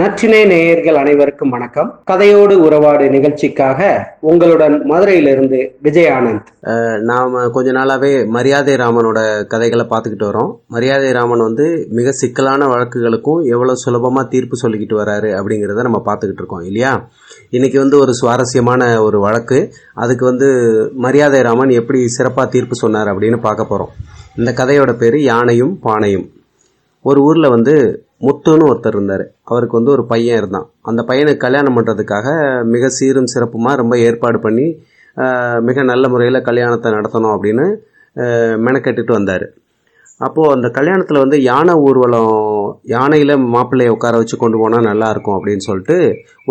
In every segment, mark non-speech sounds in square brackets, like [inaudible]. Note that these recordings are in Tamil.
நற்றினை நேயர்கள் அனைவருக்கும் வணக்கம். கதையோடு உறவாடு நிகழ்ச்சிக்காக உங்களுடன் மதுரையிலிருந்து விஜய் ஆனந்த் நாம் கொஞ்ச நாளாகவே மரியாதை ராமனோட கதைகளை பார்த்துக்கிட்டு வரோம். மரியாதை ராமன் வந்து மிக சிக்கலான வழக்குகளுக்கும் எவ்வளோ சுலபமாக தீர்ப்பு சொல்லிக்கிட்டு வராரு அப்படிங்கிறத நம்ம பார்த்துக்கிட்டு இருக்கோம் இல்லையா? இன்னைக்கு வந்து ஒரு சுவாரஸ்யமான ஒரு வழக்கு. அதுக்கு வந்து மரியாதை ராமன் எப்படி சிறப்பாக தீர்ப்பு சொன்னார் அப்படின்னு பார்க்க போகிறோம் இந்த கதையோட பேர் யானையும் பானையும். ஒரு ஊரில் வந்து முத்துன்னு ஒருத்தர் இருந்தார். அவருக்கு வந்து ஒரு பையன் இருந்தான். அந்த பையனுக்கு கல்யாணம் பண்ணுறதுக்காக மிக சீரும் சிறப்புமாக ரொம்ப ஏற்பாடு பண்ணி மிக நல்ல முறையில் கல்யாணத்தை நடத்தணும் அப்படின்னு மெனக்கட்டுட்டு வந்தார். அப்போது அந்த கல்யாணத்தில் வந்து யானை ஊர்வலம் யானையில் மாப்பிள்ளையை உட்கார வச்சு கொண்டு போனால் நல்லாயிருக்கும் அப்படின்னு சொல்லிட்டு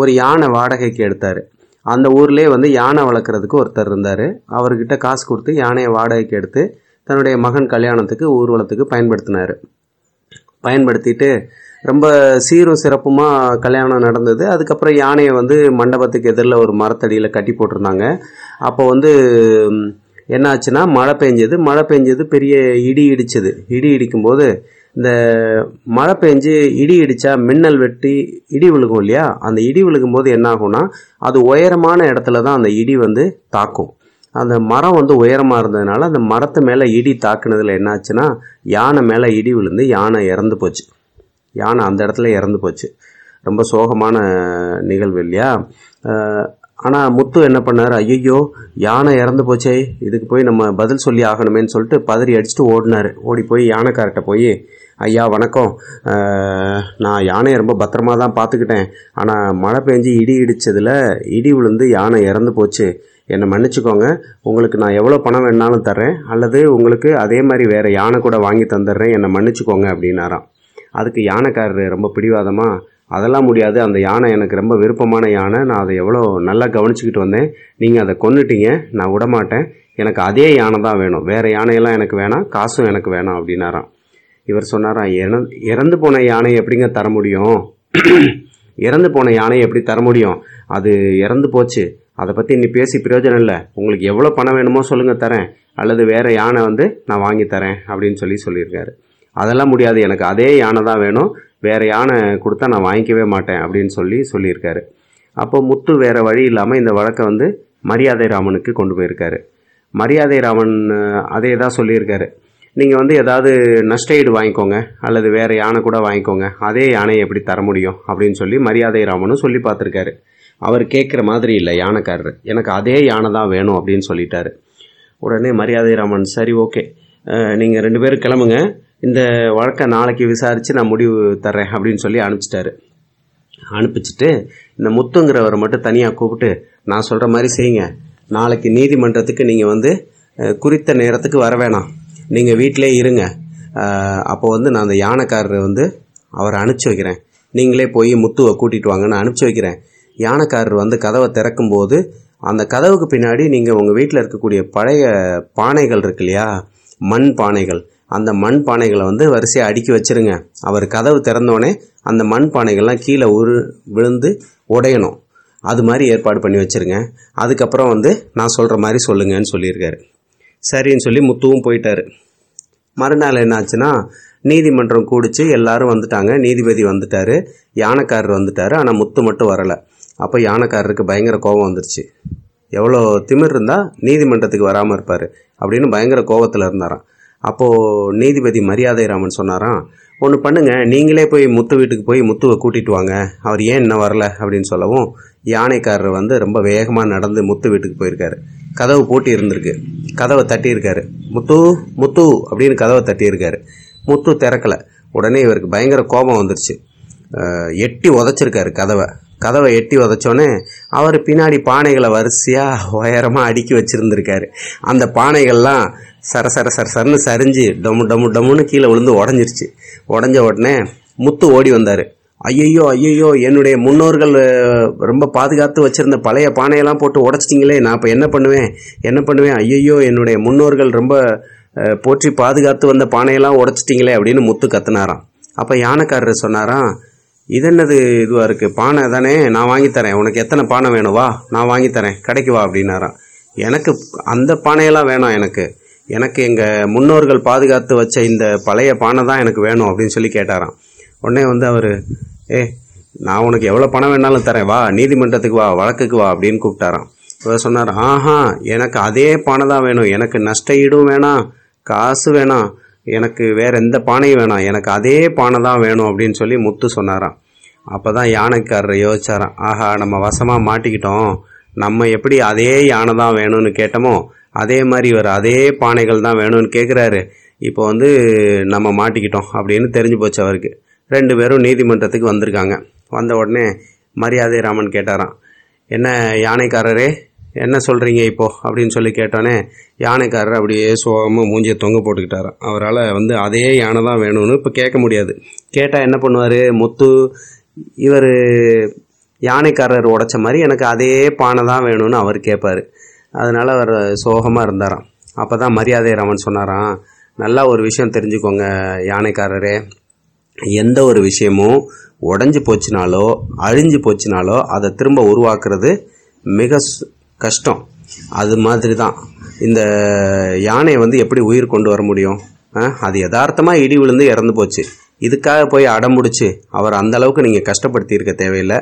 ஒரு யானை வாடகைக்கு எடுத்தார். அந்த ஊர்லேயே வந்து யானை வளர்க்குறதுக்கு ஒருத்தர் இருந்தார். அவர்கிட்ட காசு கொடுத்து யானையை வாடகைக்கு எடுத்து தன்னுடைய மகன் கல்யாணத்துக்கு ஊர்வலத்துக்கு பயன்படுத்தினார். பயன்படுத்திட்டு ரொம்ப சீரும் சிறப்புமாக கல்யாணம் நடந்தது. அதுக்கப்புறம் யானையை வந்து மண்டபத்துக்கு எதிரில் ஒரு மரத்தடியில் கட்டி போட்டிருந்தாங்க. அப்போ வந்து என்னாச்சுன்னா மழை பெஞ்சது. மழை பெஞ்சது பெரிய இடி இடிச்சது. இடி இடிக்கும்போது இந்த மழை பெஞ்சு இடி இடித்தா மின்னல் வெட்டி இடி விழுகும் இல்லையா? அந்த இடி விழுகும்போது என்ன ஆகும்னா அது உயரமான இடத்துல தான் அந்த இடி வந்து தாக்கும். அந்த மரம் வந்து உயரமாக இருந்ததுனால அந்த மரத்து மேலே இடி தாக்குனதில் என்னாச்சுன்னா யானை மேலே இடி விழுந்து யானை இறந்து போச்சு. யானை அந்த இடத்துல இறந்து போச்சு. ரொம்ப சோகமான நிகழ்வு இல்லையா? ஆனால் முத்து என்ன பண்ணார்? ஐயோ யானை இறந்து போச்சே இதுக்கு போய் நம்ம பதில் சொல்லி ஆகணுமேன்னு சொல்லிட்டு பதறி அடிச்சுட்டு ஓடினார். ஓடி போய் யானைக்கார்ட்ட போய் ஐயா வணக்கம். நான் யானையை ரொம்ப பத்திரமா தான் பார்த்துக்கிட்டேன். ஆனால் மழை பெஞ்சு இடி இடித்ததில் இடி விழுந்து யானை இறந்து போச்சு. என்னை மன்னிச்சுக்கோங்க. உங்களுக்கு நான் எவ்வளோ பணம் வேணாலும் தர்றேன். அல்லது உங்களுக்கு அதே மாதிரி வேறு யானை கூட வாங்கி தந்துடுறேன். என்னை மன்னிச்சுக்கோங்க அப்படின்னாராம். அதுக்கு யானைக்காரர் ரொம்ப பிடிவாதமாக அதெல்லாம் முடியாது. அந்த யானை எனக்கு ரொம்ப விருப்பமான யானை. நான் அதை எவ்வளோ நல்லா கவனிச்சிக்கிட்டு வந்தேன். நீங்கள் அதை கொண்டுட்டீங்க நான் விடமாட்டேன். எனக்கு அதே யானை தான் வேணும். வேறு யானையெல்லாம் எனக்கு வேணாம். காசும் எனக்கு வேணாம். அப்படின்னாராம். இவர் சொன்னாராம் "இறந்து- இறந்து போன யானை எப்படிங்க தர முடியும்? [clears throat] இறந்து போன யானை எப்படி தர முடியும்? அது இறந்து போச்சு. அதை பற்றி இன்னி பேசி பிரயோஜனம் இல்லை. உங்களுக்கு எவ்வளோ பணம் வேணுமோ சொல்லுங்கள் தரேன். அல்லது வேறு யானை வந்து நான் வாங்கி தரேன் அப்படின்னு சொல்லி சொல்லியிருக்காரு. அதெல்லாம் முடியாது. எனக்கு அதே யானை தான் வேணும். வேறு யானை கொடுத்தா நான் வாங்கிக்கவே மாட்டேன் அப்படின்னு சொல்லி சொல்லியிருக்காரு. அப்போ முத்து வேறு வழி இல்லாமல் இந்த வழக்கை வந்து மரியாதை ராமனுக்கு கொண்டு போயிருக்காரு. மரியாதை ராமன் அதே தான் சொல்லியிருக்காரு. நீங்கள் வந்து ஏதாவது நஷ்ட ஈடு வாங்கிக்கோங்க. அல்லது வேறு யானை கூட வாங்கிக்கோங்க. அதே யானையை எப்படி தர முடியும் அப்படின்னு சொல்லி மரியாதை ராமனும் சொல்லி பார்த்துருக்காரு. அவர் கேட்குற மாதிரி இல்லை யானைக்காரர். எனக்கு அதே யானை தான் வேணும் அப்படின்னு சொல்லிட்டாரு. உடனே மரியாதை ராமன் சரி ஓகே. நீங்கள் ரெண்டு பேரும் கிளம்புங்க. இந்த வழக்கை நாளைக்கு விசாரித்து நான் முடிவு தர்றேன் அப்படின்னு சொல்லி அனுப்பிச்சிட்டாரு. அனுப்பிச்சிட்டு இந்த முத்துங்கிறவரை மட்டும் தனியாக கூப்பிட்டு நான் சொல்கிற மாதிரி செய்யுங்க. நாளைக்கு நீதிமன்றத்துக்கு நீங்கள் வந்து குறித்த நேரத்துக்கு வர வேணாம். நீங்கள் வீட்டிலே இருங்க. அப்போ வந்து நான் அந்த யானைக்காரரை வந்து அவரை அனுப்பிச்சி வைக்கிறேன். நீங்களே போய் முத்துவை கூட்டிகிட்டு வாங்கன்னு அனுப்பிச்சி வைக்கிறேன். யானைக்காரர் வந்து கதவை திறக்கும்போது அந்த கதவுக்கு பின்னாடி நீங்கள் உங்கள் வீட்டில் இருக்கக்கூடிய பழைய பானைகள் இருக்கு இல்லையா? மண் பானைகள். அந்த மண் பானைகளை வந்து வரிசையாக அடுக்கி வச்சிருங்க. அவர் கதவு திறந்தோடனே அந்த மண் பானைகள்லாம் கீழே உரு விழுந்து உடையணும். அது மாதிரி ஏற்பாடு பண்ணி வச்சிருங்க. அதுக்கப்புறம் வந்து நான் சொல்கிற மாதிரி சொல்லுங்கன்னு சொல்லியிருக்காரு. சரின்னு சொல்லி முத்துவும் போயிட்டார். மறுநாள் என்னாச்சுன்னா நீதிமன்றம் கூடிச்சு எல்லாரும் வந்துட்டாங்க. நீதிபதி வந்துட்டார். யானைக்காரர் வந்துட்டார். ஆனால் முத்து மட்டும் வரலை. அப்போ யானைக்காரருக்கு பயங்கர கோபம் வந்துருச்சு. எவ்வளோ திமிர் இருந்தால் நீதிமன்றத்துக்கு வராமல் இருப்பார் அப்படின்னு பயங்கர கோபத்தில் இருந்தாராம். அப்போது நீதிபதி மரியாதை ராமன் சொன்னாராம் ஒன்று பண்ணுங்கள் நீங்களே போய் முத்து வீட்டுக்கு போய் முத்துவை கூட்டிட்டு வாங்க. அவர் ஏன் இன்னும் வரல? அப்படின்னு சொல்லவும் யானைக்காரர் வந்து ரொம்ப வேகமாக நடந்து முத்து வீட்டுக்கு போயிருக்காரு. கதவு பூட்டி இருந்திருக்கு. கதவை தட்டியிருக்காரு. முத்து முத்து அப்படின்னு கதவை தட்டியிருக்காரு. முத்து திறக்கல. உடனே இவருக்கு பயங்கர கோபம் வந்துருச்சு. எட்டி உதைச்சிருக்காரு கதவை. கதவை எட்டி உதைச்சோன்னே அவர் பின்னாடி பானைகளை வரிசையாக உயரமாக அடுக்கி வச்சுருந்துருக்காரு. அந்த பானைகள்லாம் சர சர சர சரன்னு சரிஞ்சு டமு டமு டமுன்னு கீழே விழுந்து உடஞ்சிருச்சு. உடஞ்ச உடனே முத்து ஓடி வந்தார். ஐயையோ ஐயையோ என்னுடைய முன்னோர்கள் ரொம்ப பாதுகாத்து வச்சுருந்த பழைய பானையெல்லாம் போட்டு உடச்சிட்டிங்களே நான் இப்போ என்ன பண்ணுவேன்? என்ன பண்ணுவேன்? ஐயையோ என்னுடைய முன்னோர்கள் ரொம்ப போற்றி பாதுகாத்து வந்த பானையெல்லாம் உடைச்சிட்டிங்களே அப்படின்னு முத்து கத்துனாராம். அப்போ யானைக்காரர் சொன்னாராம் இது என்னது இதுவாக இருக்குது பானை தானே நான் வாங்கித்தரேன் உனக்கு எத்தனை பானை வேணும்? வா நான் வாங்கித்தரேன் கடைக்கு வா அப்படின்னாரான் எனக்கு அந்த பானையெல்லாம் வேணாம் எனக்கு. எனக்கு எங்கள் முன்னோர்கள் பாதுகாத்து வச்ச இந்த பழைய பானை தான் எனக்கு வேணும் அப்படின்னு சொல்லி கேட்டாராம். உடனே வந்து அவர் ஏ நான் உனக்கு எவ்வளோ பணம் வேணாலும் தரேன். வா நீதிமன்றத்துக்கு வா வழக்குக்கு வா அப்படின்னு கூப்பிட்டாராம். இவர் சொன்னார் ஆஹா எனக்கு அதே பானை தான் வேணும். எனக்கு நஷ்ட ஈடும் வேணாம். காசு வேணாம். எனக்கு வேற எந்த பானையும் வேணாம். எனக்கு அதே பானை தான் வேணும் அப்படின்னு சொல்லி முத்து சொன்னாராம். அப்போ தான் யானைக்காரர் யோசிச்சாராம். ஆஹா நம்ம வசமாக மாட்டிக்கிட்டோம். நம்ம எப்படி அதே யானை தான் வேணும்னு கேட்டோமோ அதே மாதிரி இவர் அதே பானைகள் தான் வேணும்னு கேட்குறாரு இப்போ வந்து நம்ம மாட்டிக்கிட்டோம் அப்படின்னு தெரிஞ்சு போச்சு அவருக்கு. ரெண்டு பேரும் நீதிமன்றத்துக்கு வந்திருக்காங்க. வந்த உடனே மரியாதை ராமன் கேட்டாராம். என்ன யானைக்காரரே என்ன சொல்கிறீங்க இப்போ? அப்படின்னு சொல்லி கேட்டோன்னே யானைக்காரர் அப்படியே சோகமாக மூஞ்சியை தொங்க போட்டுக்கிட்டாராம். அவரால் வந்து அதே யானை தான் வேணும்னு இப்போ கேட்க முடியாது. கேட்டால் என்ன பண்ணுவார்? முத்து இவர் யானைக்காரர் உடைச்ச மாதிரி எனக்கு அதே பானை தான் வேணும்னு அவர் கேட்பார். அதனால் அவர் சோகமாக இருந்தாராம். அப்போ தான் மரியாதை ராமன் சொன்னாராம் நல்லா ஒரு விஷயம் தெரிஞ்சுக்கோங்க யானைக்காரரே. எந்த ஒரு விஷயமும் உடஞ்சி போச்சுனாலோ அழிஞ்சு போச்சுனாலோ அதை திரும்ப உருவாக்குறது மிக சு- கஷ்டம். அது மாதிரி தான் இந்த யானையை வந்து எப்படி உயிர் கொண்டு வர முடியும்? அது யதார்த்தமாக இடி விழுந்து இறந்து போச்சு. இதுக்காக போய் அடம்பிடிச்சு அவர் அந்த அளவுக்கு நீங்கள் கஷ்டப்படுத்தியிருக்க தேவையில்லை.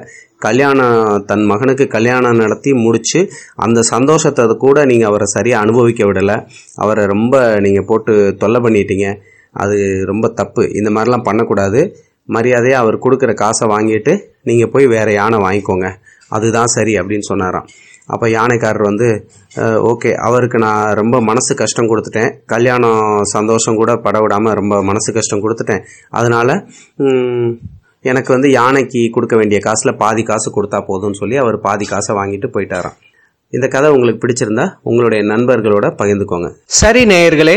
கல்யாணம் தன் மகனுக்கு கல்யாணம் நடத்தி முடித்து அந்த சந்தோஷத்தை கூட நீங்கள் அவரை சரியாக அனுபவிக்க விடலை. அவரை ரொம்ப நீங்கள் போட்டு தொல்லை பண்ணிட்டீங்க. அது ரொம்ப தப்பு. இந்த மாதிரிலாம் பண்ணக்கூடாது. மரியாதையாக அவர் கொடுக்குற காசை வாங்கிட்டு நீங்கள் போய் வேறு யானை வாங்கிக்கோங்க. அதுதான் சரி அப்படின்னு சொன்னாராம். அப்போ யானைக்காரர் வந்து ஓகே அவருக்கு நான் ரொம்ப மனசு கஷ்டம் கொடுத்துட்டேன். கல்யாணம் சந்தோஷம் கூட பட விடாமல் ரொம்ப மனசு கஷ்டம் கொடுத்துட்டேன். அதனால் எனக்கு வந்து யானைக்கு கொடுக்க வேண்டிய காசில் பாதி காசு கொடுத்தா போதும்னு சொல்லி அவர் பாதி காசை வாங்கிட்டு போயிட்டாராம். இந்த கதை உங்களுக்கு பிடிச்சிருந்தா உங்களுடைய நண்பர்களோட பகிர்ந்துக்கோங்க. சரி நேயர்களே